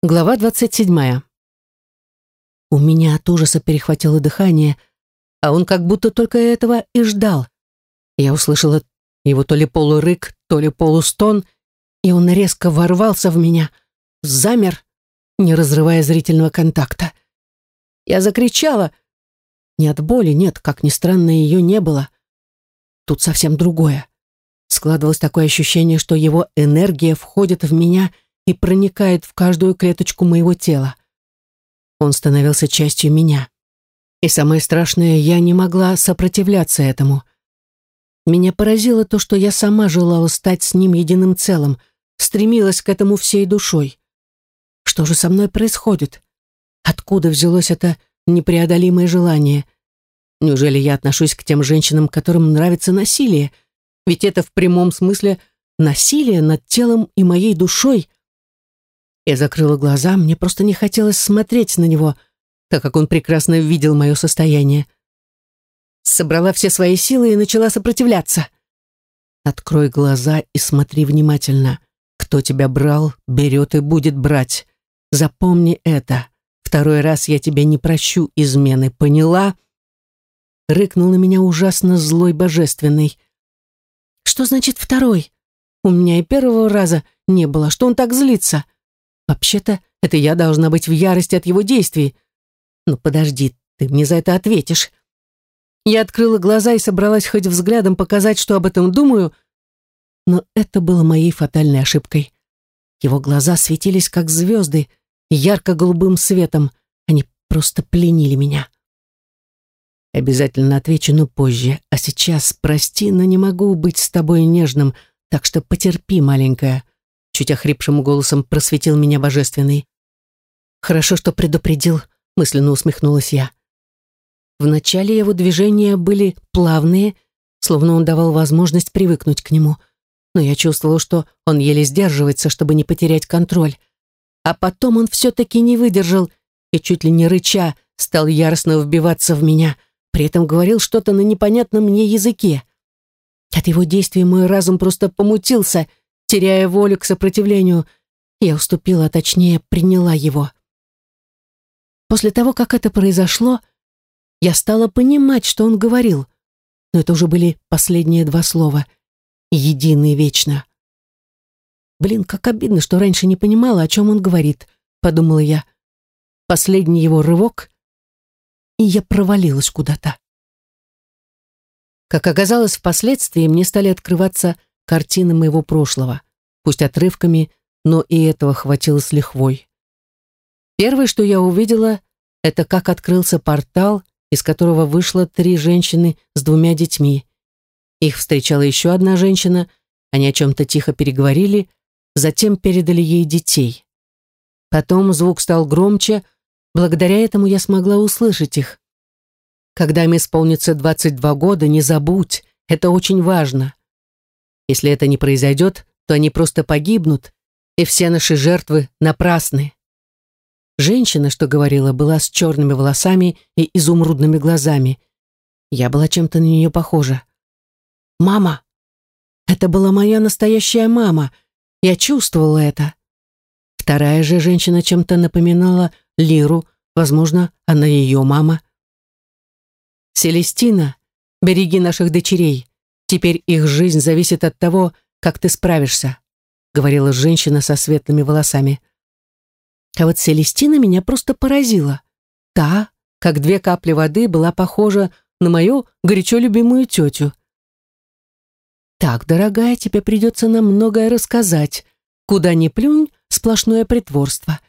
Глава двадцать седьмая. У меня от ужаса перехватило дыхание, а он как будто только этого и ждал. Я услышала его то ли полурык, то ли полустон, и он резко ворвался в меня, замер, не разрывая зрительного контакта. Я закричала. Не от боли, нет, как ни странно, ее не было. Тут совсем другое. Складывалось такое ощущение, что его энергия входит в меня — и проникает в каждую клеточку моего тела. Он становился частью меня. И самое страшное, я не могла сопротивляться этому. Меня поразило то, что я сама желала стать с ним единым целым, стремилась к этому всей душой. Что же со мной происходит? Откуда взялось это непреодолимое желание? Неужели я отношусь к тем женщинам, которым нравится насилие? Ведь это в прямом смысле насилие над телом и моей душой, я закрыла глаза, мне просто не хотелось смотреть на него, так как он прекрасно видел мое состояние. Собрала все свои силы и начала сопротивляться. Открой глаза и смотри внимательно. Кто тебя брал, берет и будет брать. Запомни это. Второй раз я тебе не прощу измены, поняла? Рыкнул на меня ужасно злой божественный. Что значит второй? У меня и первого раза не было. Что он так злится? Вообще-то, это я должна быть в ярости от его действий. Но подожди, ты мне за это ответишь. Я открыла глаза и собралась хоть взглядом показать, что об этом думаю, но это было моей фатальной ошибкой. Его глаза светились, как звезды, ярко-голубым светом. Они просто пленили меня. Обязательно отвечу, но позже. А сейчас, прости, но не могу быть с тобой нежным, так что потерпи, маленькая чуть охрипшим голосом просветил меня божественный. «Хорошо, что предупредил», — мысленно усмехнулась я. Вначале его движения были плавные, словно он давал возможность привыкнуть к нему, но я чувствовала, что он еле сдерживается, чтобы не потерять контроль. А потом он все-таки не выдержал и, чуть ли не рыча, стал яростно вбиваться в меня, при этом говорил что-то на непонятном мне языке. От его действий мой разум просто помутился — Теряя волю к сопротивлению, я уступила, а точнее приняла его. После того, как это произошло, я стала понимать, что он говорил, но это уже были последние два слова «единый вечно». «Блин, как обидно, что раньше не понимала, о чем он говорит», — подумала я. Последний его рывок, и я провалилась куда-то. Как оказалось, впоследствии мне стали открываться картины моего прошлого, пусть отрывками, но и этого хватило с лихвой. Первое, что я увидела, это как открылся портал, из которого вышло три женщины с двумя детьми. Их встречала еще одна женщина, они о чем-то тихо переговорили, затем передали ей детей. Потом звук стал громче, благодаря этому я смогла услышать их. Когда им исполнится 22 года, не забудь, это очень важно. Если это не произойдет, то они просто погибнут, и все наши жертвы напрасны. Женщина, что говорила, была с черными волосами и изумрудными глазами. Я была чем-то на нее похожа. «Мама!» Это была моя настоящая мама. Я чувствовала это. Вторая же женщина чем-то напоминала Лиру, возможно, она ее мама. «Селестина, береги наших дочерей. Теперь их жизнь зависит от того, как ты справишься», говорила женщина со светлыми волосами. А вот Селестина меня просто поразила. Та, как две капли воды, была похожа на мою горячо любимую тетю. «Так, дорогая, тебе придется нам многое рассказать. Куда ни плюнь, сплошное притворство».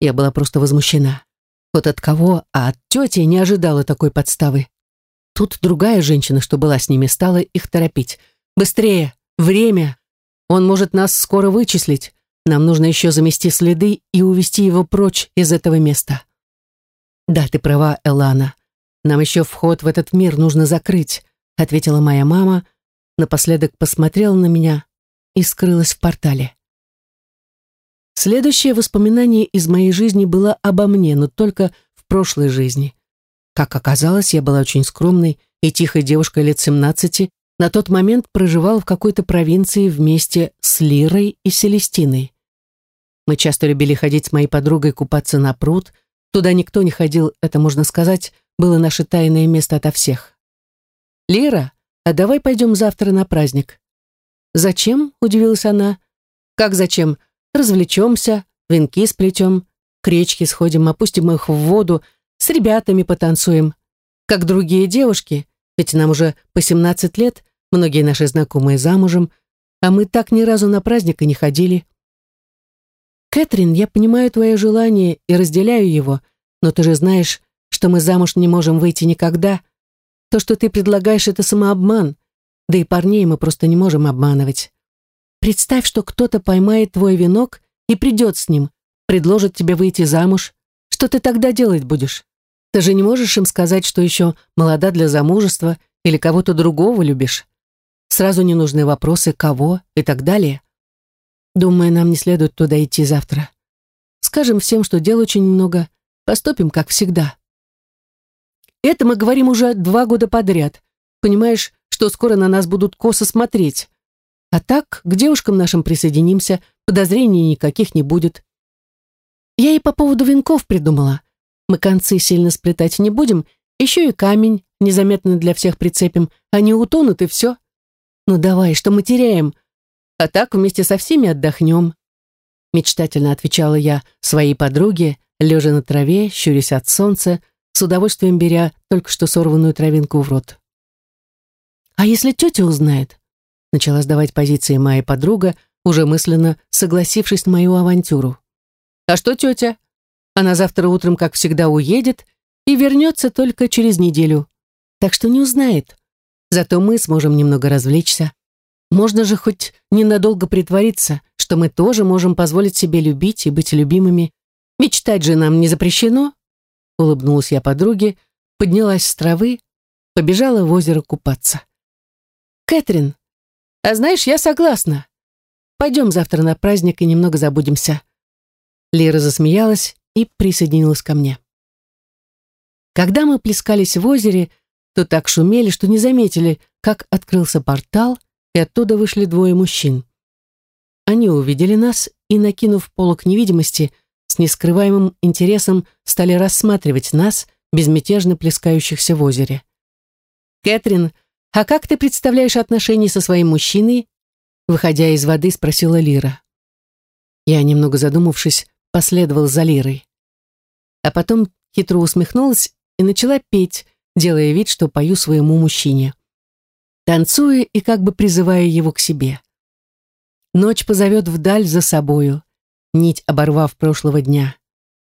Я была просто возмущена. Вот от кого, а от тети не ожидала такой подставы. Тут другая женщина, что была с ними, стала их торопить. «Быстрее! Время! Он может нас скоро вычислить. Нам нужно еще замести следы и увести его прочь из этого места». «Да, ты права, Элана. Нам еще вход в этот мир нужно закрыть», ответила моя мама, напоследок посмотрела на меня и скрылась в портале. Следующее воспоминание из моей жизни было обо мне, но только в прошлой жизни. Как оказалось, я была очень скромной и тихой девушкой лет 17, на тот момент проживала в какой-то провинции вместе с Лирой и Селестиной. Мы часто любили ходить с моей подругой купаться на пруд. Туда никто не ходил, это, можно сказать, было наше тайное место ото всех. «Лера, а давай пойдем завтра на праздник». «Зачем?» — удивилась она. «Как зачем? Развлечемся, венки сплетем, к речке сходим, опустим их в воду, с ребятами потанцуем. Как другие девушки, ведь нам уже по 17 лет, многие наши знакомые замужем, а мы так ни разу на праздник и не ходили. Кэтрин, я понимаю твое желание и разделяю его, но ты же знаешь, что мы замуж не можем выйти никогда. То, что ты предлагаешь, это самообман, да и парней мы просто не можем обманывать. Представь, что кто-то поймает твой венок и придет с ним, предложит тебе выйти замуж. Что ты тогда делать будешь? Ты же не можешь им сказать, что еще молода для замужества или кого-то другого любишь. Сразу не нужны вопросы «кого» и так далее. Думаю, нам не следует туда идти завтра. Скажем всем, что дел очень много, поступим, как всегда. Это мы говорим уже два года подряд. Понимаешь, что скоро на нас будут косо смотреть. А так, к девушкам нашим присоединимся, подозрений никаких не будет. Я и по поводу венков придумала. Мы концы сильно сплетать не будем, еще и камень незаметно для всех прицепим. Они утонут, и все. Ну давай, что мы теряем? А так вместе со всеми отдохнем. Мечтательно отвечала я своей подруге, лежа на траве, щурясь от солнца, с удовольствием беря только что сорванную травинку в рот. «А если тетя узнает?» Начала сдавать позиции моя подруга, уже мысленно согласившись на мою авантюру. А что тетя? Она завтра утром, как всегда, уедет и вернется только через неделю. Так что не узнает. Зато мы сможем немного развлечься. Можно же хоть ненадолго притвориться, что мы тоже можем позволить себе любить и быть любимыми. Мечтать же нам не запрещено. Улыбнулась я подруге, поднялась с травы, побежала в озеро купаться. Кэтрин, а знаешь, я согласна. Пойдем завтра на праздник и немного забудемся. Лера засмеялась и присоединилась ко мне. Когда мы плескались в озере, то так шумели, что не заметили, как открылся портал, и оттуда вышли двое мужчин. Они увидели нас и, накинув полок невидимости, с нескрываемым интересом стали рассматривать нас, безмятежно плескающихся в озере. «Кэтрин, а как ты представляешь отношения со своим мужчиной?» Выходя из воды, спросила Лира. Я, немного задумавшись, последовал за Лирой. А потом хитро усмехнулась и начала петь, делая вид, что пою своему мужчине. Танцуя и как бы призывая его к себе. Ночь позовет вдаль за собою, нить оборвав прошлого дня.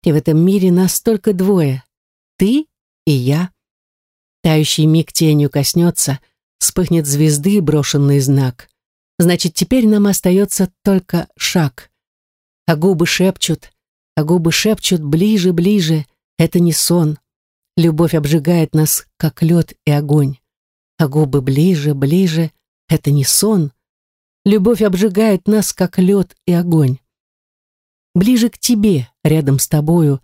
И в этом мире нас только двое — ты и я. Тающий миг тенью коснется, вспыхнет звезды брошенный знак. Значит, теперь нам остается только шаг а губы шепчут, а губы шепчут ближе, ближе. Это не сон. Любовь обжигает нас, как лед и огонь. А губы ближе, ближе. Это не сон. Любовь обжигает нас, как лед и огонь. Ближе к тебе, рядом с тобою.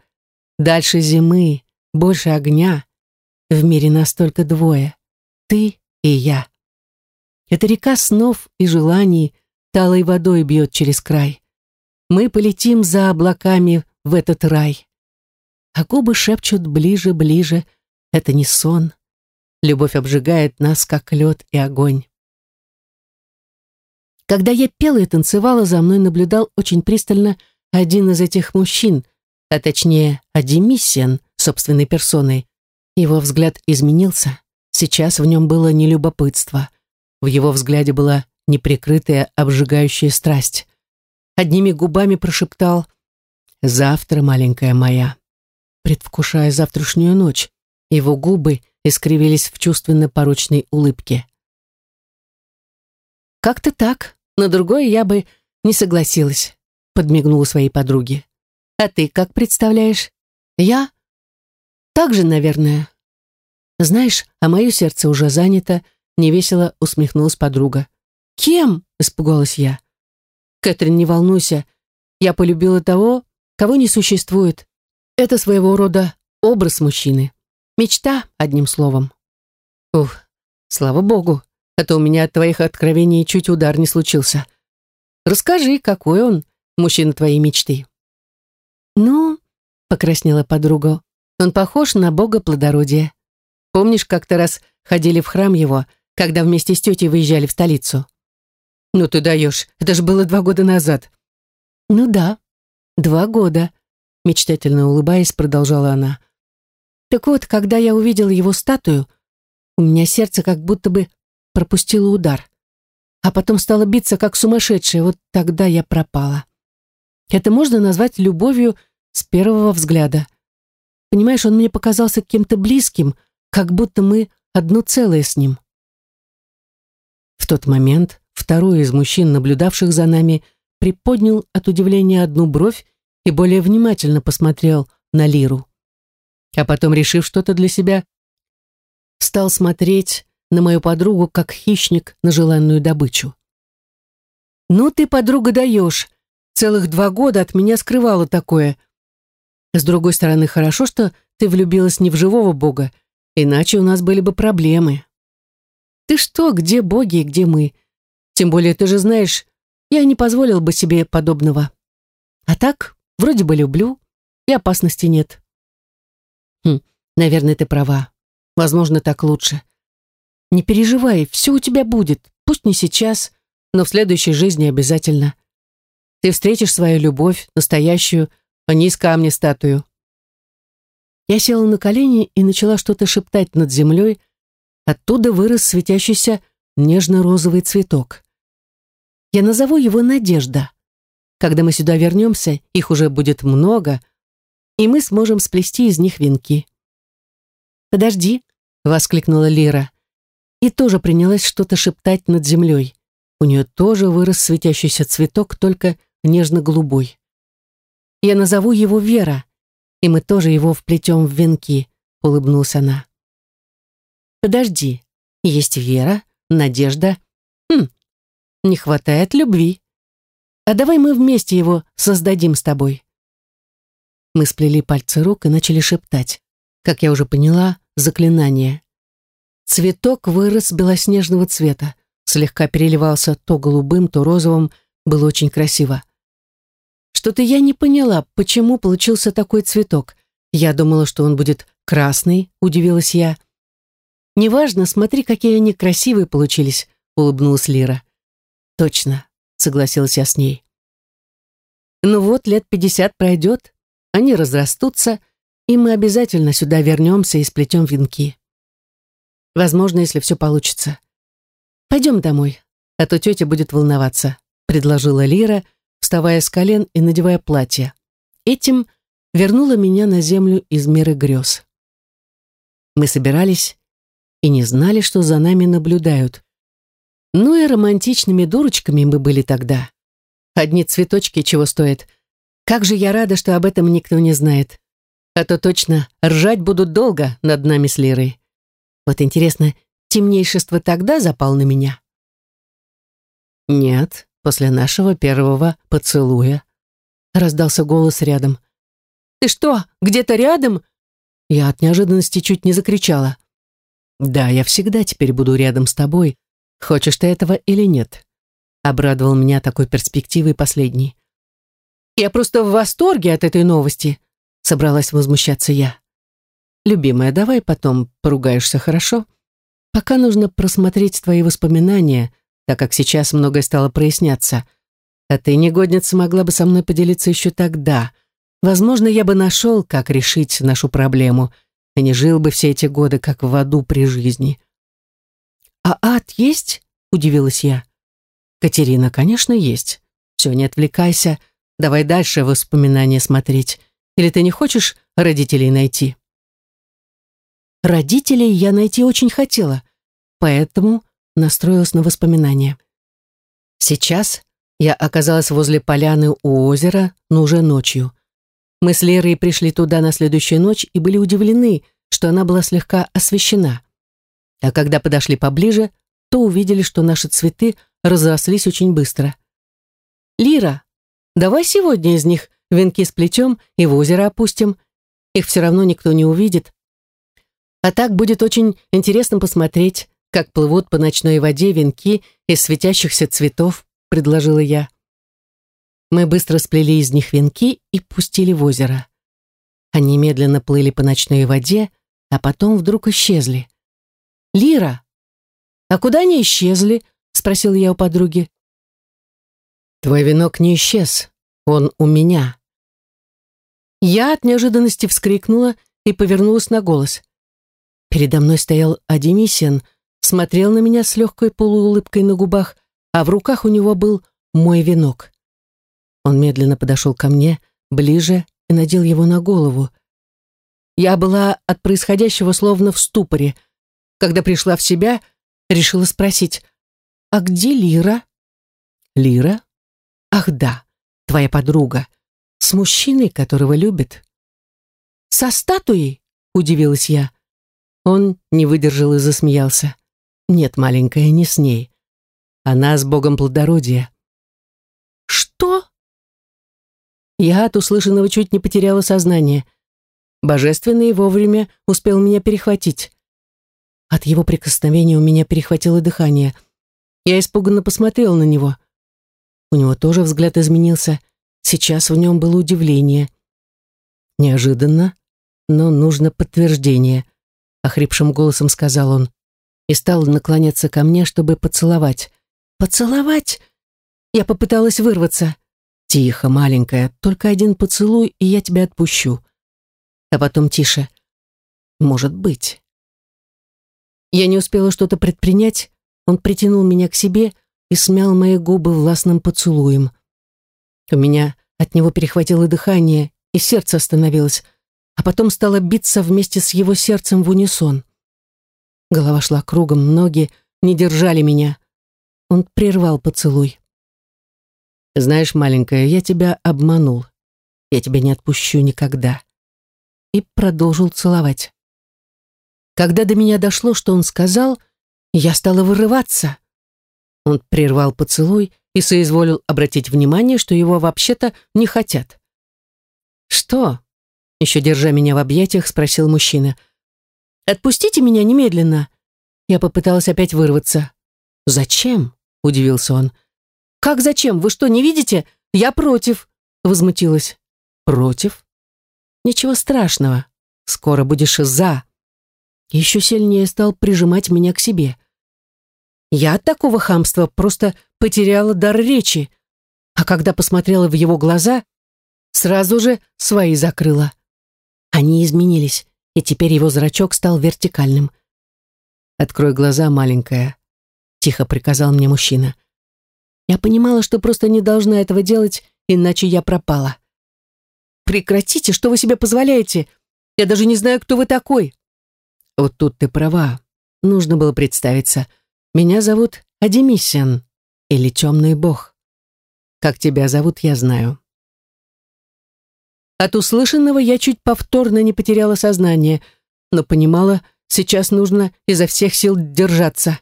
Дальше зимы, больше огня. В мире нас только двое. Ты и я. Эта река снов и желаний талой водой бьет через край мы полетим за облаками в этот рай. А губы шепчут ближе, ближе. Это не сон. Любовь обжигает нас, как лед и огонь. Когда я пела и танцевала, за мной наблюдал очень пристально один из этих мужчин, а точнее Адемиссиан, собственной персоной. Его взгляд изменился. Сейчас в нем было не любопытство. В его взгляде была неприкрытая обжигающая страсть одними губами прошептал «Завтра, маленькая моя», предвкушая завтрашнюю ночь. Его губы искривились в чувственно-порочной улыбке. «Как-то так, на другое я бы не согласилась», подмигнула своей подруге. «А ты как представляешь?» «Я?» «Так же, наверное». «Знаешь, а мое сердце уже занято», невесело усмехнулась подруга. «Кем?» — испугалась я. Кэтрин, не волнуйся. Я полюбила того, кого не существует. Это своего рода образ мужчины. Мечта, одним словом. Ух, слава богу, а то у меня от твоих откровений чуть удар не случился. Расскажи, какой он, мужчина твоей мечты?» «Ну», — покраснела подруга, — «он похож на бога плодородия. Помнишь, как-то раз ходили в храм его, когда вместе с тетей выезжали в столицу?» «Ну ты даешь, это же было два года назад». «Ну да, два года», — мечтательно улыбаясь, продолжала она. «Так вот, когда я увидела его статую, у меня сердце как будто бы пропустило удар, а потом стало биться как сумасшедшее, вот тогда я пропала. Это можно назвать любовью с первого взгляда. Понимаешь, он мне показался кем-то близким, как будто мы одно целое с ним. В тот момент второй из мужчин, наблюдавших за нами, приподнял от удивления одну бровь и более внимательно посмотрел на Лиру. А потом, решив что-то для себя, стал смотреть на мою подругу, как хищник на желанную добычу. «Ну ты, подруга, даешь. Целых два года от меня скрывала такое. С другой стороны, хорошо, что ты влюбилась не в живого бога, иначе у нас были бы проблемы. Ты что, где боги и где мы? Тем более, ты же знаешь, я не позволил бы себе подобного. А так, вроде бы люблю, и опасности нет. Хм, наверное, ты права. Возможно, так лучше. Не переживай, все у тебя будет. Пусть не сейчас, но в следующей жизни обязательно. Ты встретишь свою любовь, настоящую, а не из камня статую. Я села на колени и начала что-то шептать над землей. Оттуда вырос светящийся нежно-розовый цветок. Я назову его Надежда. Когда мы сюда вернемся, их уже будет много, и мы сможем сплести из них венки. «Подожди», — воскликнула Лира, и тоже принялась что-то шептать над землей. У нее тоже вырос светящийся цветок, только нежно-голубой. «Я назову его Вера, и мы тоже его вплетем в венки», — улыбнулась она. «Подожди, есть Вера, Надежда. Хм, не хватает любви. А давай мы вместе его создадим с тобой». Мы сплели пальцы рук и начали шептать. Как я уже поняла, заклинание. Цветок вырос белоснежного цвета, слегка переливался то голубым, то розовым, было очень красиво. Что-то я не поняла, почему получился такой цветок. Я думала, что он будет красный, удивилась я. «Неважно, смотри, какие они красивые получились», — улыбнулась Лира. «Точно», — согласилась я с ней. «Ну вот, лет пятьдесят пройдет, они разрастутся, и мы обязательно сюда вернемся и сплетем венки. Возможно, если все получится. Пойдем домой, а то тетя будет волноваться», — предложила Лира, — вставая с колен и надевая платье. Этим вернула меня на землю из мира грез. Мы собирались и не знали, что за нами наблюдают. Ну и романтичными дурочками мы были тогда. Одни цветочки чего стоят. Как же я рада, что об этом никто не знает. А то точно ржать будут долго над нами с Лирой. Вот интересно, темнейшество тогда запал на меня? Нет, после нашего первого поцелуя. Раздался голос рядом. «Ты что, где-то рядом?» Я от неожиданности чуть не закричала. «Да, я всегда теперь буду рядом с тобой, хочешь ты этого или нет», обрадовал меня такой перспективой последний. «Я просто в восторге от этой новости», собралась возмущаться я. «Любимая, давай потом поругаешься, хорошо? Пока нужно просмотреть твои воспоминания, так как сейчас многое стало проясняться. А ты, негодница, могла бы со мной поделиться еще тогда. Возможно, я бы нашел, как решить нашу проблему, и не жил бы все эти годы, как в аду при жизни. «А ад есть?» — удивилась я. «Катерина, конечно, есть. Все, не отвлекайся. Давай дальше воспоминания смотреть. Или ты не хочешь родителей найти?» Родителей я найти очень хотела, поэтому настроилась на воспоминания. Сейчас я оказалась возле поляны у озера, но уже ночью. Мы с Лерой пришли туда на следующую ночь и были удивлены, что она была слегка освещена. А когда подошли поближе, то увидели, что наши цветы разрослись очень быстро. «Лира, давай сегодня из них венки сплетем и в озеро опустим. Их все равно никто не увидит. А так будет очень интересно посмотреть, как плывут по ночной воде венки из светящихся цветов», — предложила я. Мы быстро сплели из них венки и пустили в озеро. Они медленно плыли по ночной воде, а потом вдруг исчезли. «Лира, а куда они исчезли?» — спросил я у подруги. «Твой венок не исчез, он у меня». Я от неожиданности вскрикнула и повернулась на голос. Передо мной стоял Адемисин, смотрел на меня с легкой полуулыбкой на губах, а в руках у него был мой венок. Он медленно подошел ко мне, ближе, и надел его на голову. Я была от происходящего словно в ступоре. Когда пришла в себя, решила спросить, «А где Лира?» «Лира? Ах да, твоя подруга, с мужчиной, которого любит». «Со статуей?» — удивилась я. Он не выдержал и засмеялся. «Нет, маленькая, не с ней. Она с богом плодородия». «Что?» Я от услышанного чуть не потеряла сознание. Божественный вовремя успел меня перехватить. От его прикосновения у меня перехватило дыхание. Я испуганно посмотрела на него. У него тоже взгляд изменился. Сейчас в нем было удивление. Неожиданно, но нужно подтверждение, охрипшим голосом сказал он и стал наклоняться ко мне, чтобы поцеловать. Поцеловать? Я попыталась вырваться. Тихо, маленькая, только один поцелуй, и я тебя отпущу. А потом тише. Может быть. Я не успела что-то предпринять, он притянул меня к себе и смял мои губы властным поцелуем. У меня от него перехватило дыхание, и сердце остановилось, а потом стало биться вместе с его сердцем в унисон. Голова шла кругом, ноги не держали меня. Он прервал поцелуй. «Знаешь, маленькая, я тебя обманул. Я тебя не отпущу никогда». И продолжил целовать. Когда до меня дошло, что он сказал, я стала вырываться. Он прервал поцелуй и соизволил обратить внимание, что его вообще-то не хотят. «Что?» — еще держа меня в объятиях, спросил мужчина. «Отпустите меня немедленно!» Я попыталась опять вырваться. «Зачем?» — удивился он. «Как зачем? Вы что, не видите? Я против!» — возмутилась. «Против? Ничего страшного. Скоро будешь за». Еще сильнее стал прижимать меня к себе. Я от такого хамства просто потеряла дар речи, а когда посмотрела в его глаза, сразу же свои закрыла. Они изменились, и теперь его зрачок стал вертикальным. «Открой глаза, маленькая», — тихо приказал мне мужчина. Я понимала, что просто не должна этого делать, иначе я пропала. «Прекратите, что вы себе позволяете? Я даже не знаю, кто вы такой». «Вот тут ты права. Нужно было представиться. Меня зовут Адемисиан, или Темный Бог. Как тебя зовут, я знаю». От услышанного я чуть повторно не потеряла сознание, но понимала, сейчас нужно изо всех сил держаться.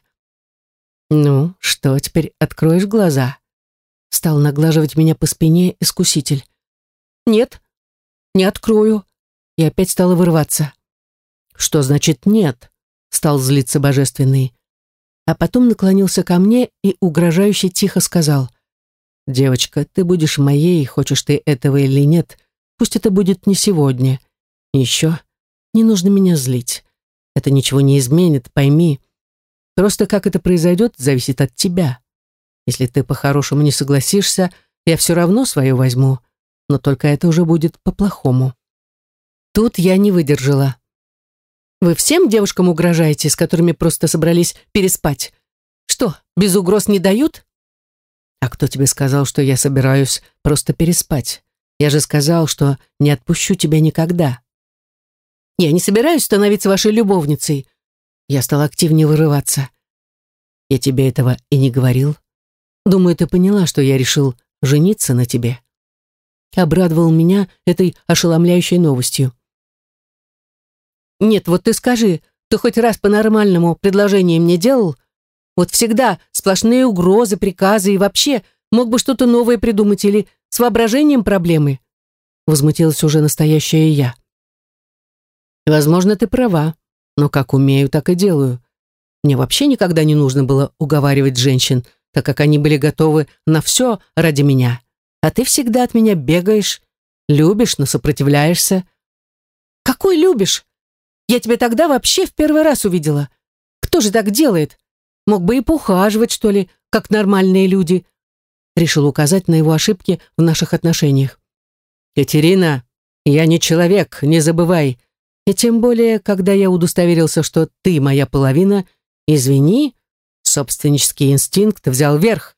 «Ну, что, теперь откроешь глаза?» Стал наглаживать меня по спине искуситель. «Нет, не открою». И опять стала вырываться. «Что значит нет?» Стал злиться божественный. А потом наклонился ко мне и угрожающе тихо сказал. «Девочка, ты будешь моей, хочешь ты этого или нет. Пусть это будет не сегодня. еще не нужно меня злить. Это ничего не изменит, пойми. Просто как это произойдет, зависит от тебя. Если ты по-хорошему не согласишься, я все равно свое возьму, но только это уже будет по-плохому. Тут я не выдержала. Вы всем девушкам угрожаете, с которыми просто собрались переспать? Что, без угроз не дают? А кто тебе сказал, что я собираюсь просто переспать? Я же сказал, что не отпущу тебя никогда. Я не собираюсь становиться вашей любовницей. Я стал активнее вырываться. Я тебе этого и не говорил. Думаю, ты поняла, что я решил жениться на тебе. Обрадовал меня этой ошеломляющей новостью. Нет, вот ты скажи, ты хоть раз по-нормальному предложение мне делал? Вот всегда сплошные угрозы, приказы и вообще мог бы что-то новое придумать или с воображением проблемы. Возмутилась уже настоящая я. Возможно, ты права. Но как умею, так и делаю. Мне вообще никогда не нужно было уговаривать женщин, так как они были готовы на все ради меня. А ты всегда от меня бегаешь, любишь, но сопротивляешься. Какой любишь? Я тебя тогда вообще в первый раз увидела. Кто же так делает? Мог бы и поухаживать, что ли, как нормальные люди. Решил указать на его ошибки в наших отношениях. Катерина, я не человек, не забывай. И тем более, когда я удостоверился, что ты моя половина, извини, собственнический инстинкт взял верх.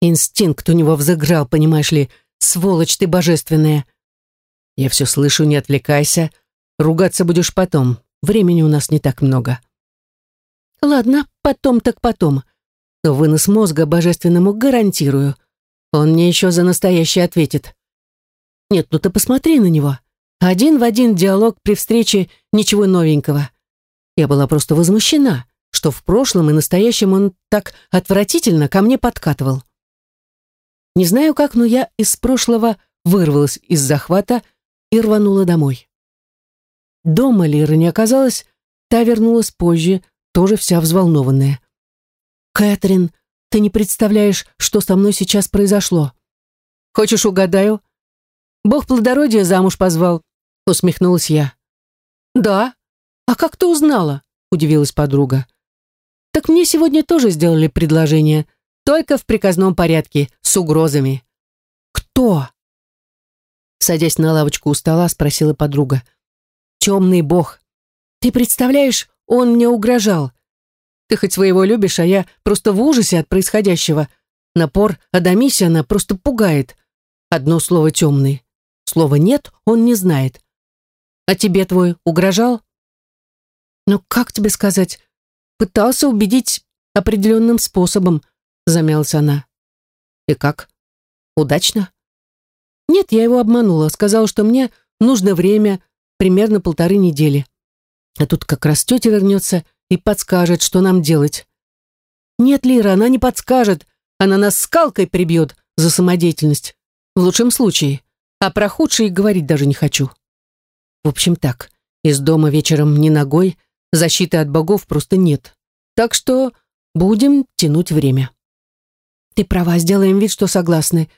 Инстинкт у него взыграл, понимаешь ли, сволочь ты божественная. Я все слышу, не отвлекайся. Ругаться будешь потом. Времени у нас не так много. Ладно, потом так потом. Но вынос мозга божественному гарантирую. Он мне еще за настоящее ответит. Нет, ну ты посмотри на него. Один в один диалог при встрече, ничего новенького. Я была просто возмущена, что в прошлом и настоящем он так отвратительно ко мне подкатывал. Не знаю как, но я из прошлого вырвалась из захвата и рванула домой. Дома Лира не оказалось, та вернулась позже, тоже вся взволнованная. «Кэтрин, ты не представляешь, что со мной сейчас произошло. Хочешь, угадаю?» «Бог плодородия замуж позвал», — усмехнулась я. «Да? А как ты узнала?» — удивилась подруга. «Так мне сегодня тоже сделали предложение, только в приказном порядке, с угрозами». «Кто?» Садясь на лавочку у стола, спросила подруга. «Темный бог. Ты представляешь, он мне угрожал. Ты хоть своего любишь, а я просто в ужасе от происходящего. Напор Адамисиана просто пугает. Одно слово темный. Слово «нет» он не знает. А тебе твой угрожал? Ну, как тебе сказать? Пытался убедить определенным способом, замялась она. И как? Удачно? Нет, я его обманула. Сказала, что мне нужно время, примерно полторы недели. А тут как раз тетя вернется и подскажет, что нам делать. Нет, Лира, она не подскажет. Она нас скалкой прибьет за самодеятельность. В лучшем случае. А про худшее говорить даже не хочу. В общем так, из дома вечером ни ногой, защиты от богов просто нет. Так что будем тянуть время. Ты права, сделаем вид, что согласны.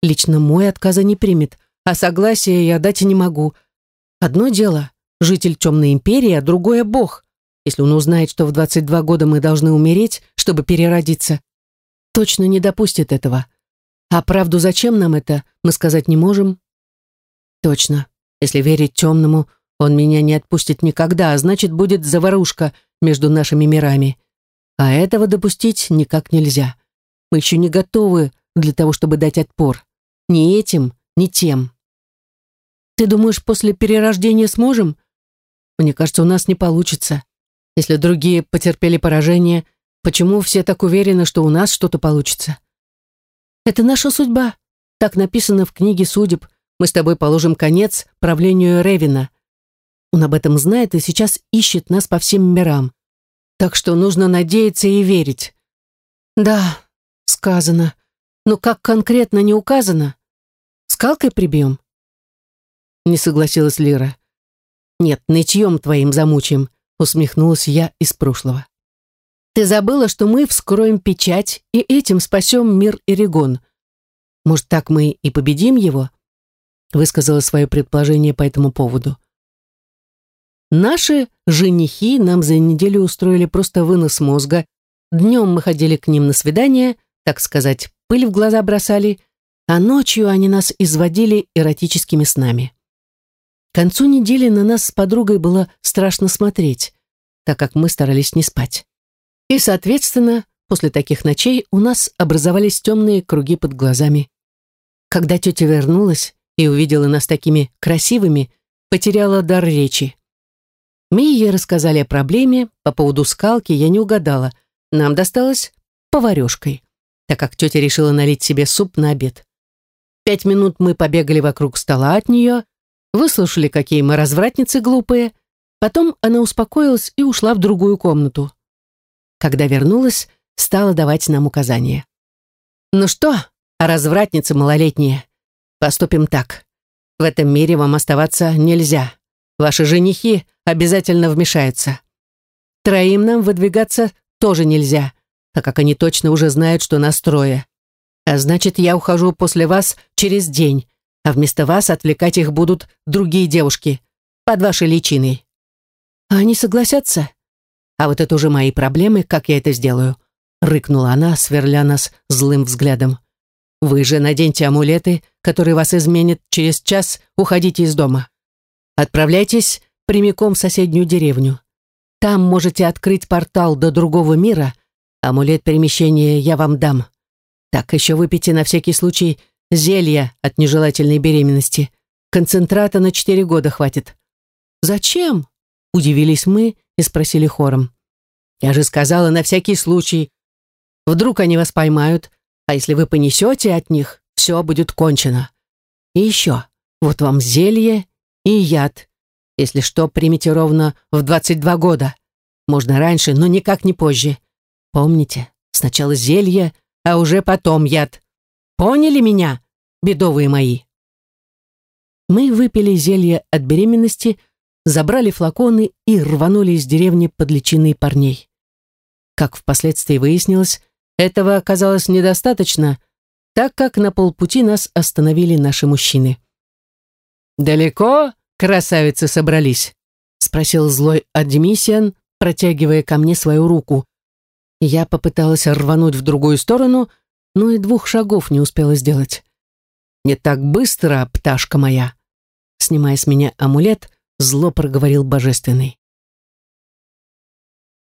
Лично мой отказа не примет, а согласия я дать не могу. Одно дело — житель темной империи, а другое — бог. Если он узнает, что в 22 года мы должны умереть, чтобы переродиться, точно не допустит этого. А правду зачем нам это, мы сказать не можем. Точно. Если верить темному, он меня не отпустит никогда, а значит, будет заварушка между нашими мирами. А этого допустить никак нельзя. Мы еще не готовы для того, чтобы дать отпор. Ни этим, ни тем. Ты думаешь, после перерождения сможем? Мне кажется, у нас не получится. Если другие потерпели поражение, почему все так уверены, что у нас что-то получится? Это наша судьба. Так написано в книге судеб. Мы с тобой положим конец правлению Ревина. Он об этом знает и сейчас ищет нас по всем мирам. Так что нужно надеяться и верить. Да, сказано. Но как конкретно не указано? Скалкой прибьем?» Не согласилась Лира. «Нет, нытьем твоим замучим», усмехнулась я из прошлого. «Ты забыла, что мы вскроем печать и этим спасем мир Иригон. Может, так мы и победим его?» высказала свое предположение по этому поводу. Наши женихи нам за неделю устроили просто вынос мозга. Днем мы ходили к ним на свидание, так сказать, пыль в глаза бросали, а ночью они нас изводили эротическими снами. К концу недели на нас с подругой было страшно смотреть, так как мы старались не спать. И, соответственно, после таких ночей у нас образовались темные круги под глазами. Когда тетя вернулась и увидела нас такими красивыми, потеряла дар речи. Мы ей рассказали о проблеме, по поводу скалки я не угадала, нам досталось поварешкой, так как тетя решила налить себе суп на обед. Пять минут мы побегали вокруг стола от нее, выслушали, какие мы развратницы глупые, потом она успокоилась и ушла в другую комнату. Когда вернулась, стала давать нам указания. «Ну что, развратницы малолетние, поступим так. В этом мире вам оставаться нельзя. Ваши женихи обязательно вмешаются. Троим нам выдвигаться тоже нельзя, так как они точно уже знают, что нас трое. А значит, я ухожу после вас через день, а вместо вас отвлекать их будут другие девушки под вашей личиной. А они согласятся? А вот это уже мои проблемы, как я это сделаю, рыкнула она, сверля нас злым взглядом. Вы же наденьте амулеты, которые вас изменят через час, уходите из дома. Отправляйтесь прямиком в соседнюю деревню. Там можете открыть портал до другого мира. Амулет перемещения я вам дам. Так, еще выпейте на всякий случай зелья от нежелательной беременности. Концентрата на четыре года хватит. Зачем? Удивились мы и спросили хором. Я же сказала, на всякий случай. Вдруг они вас поймают, а если вы понесете от них, все будет кончено. И еще, вот вам зелье и яд. Если что, примите ровно в 22 года. Можно раньше, но никак не позже. Помните, сначала зелье, а уже потом яд. Поняли меня, бедовые мои? Мы выпили зелье от беременности, забрали флаконы и рванули из деревни под личиной парней. Как впоследствии выяснилось, этого оказалось недостаточно, так как на полпути нас остановили наши мужчины. «Далеко красавицы собрались?» — спросил злой Адмисиан, протягивая ко мне свою руку. Я попыталась рвануть в другую сторону, но и двух шагов не успела сделать. «Не так быстро, пташка моя!» Снимая с меня амулет, зло проговорил божественный.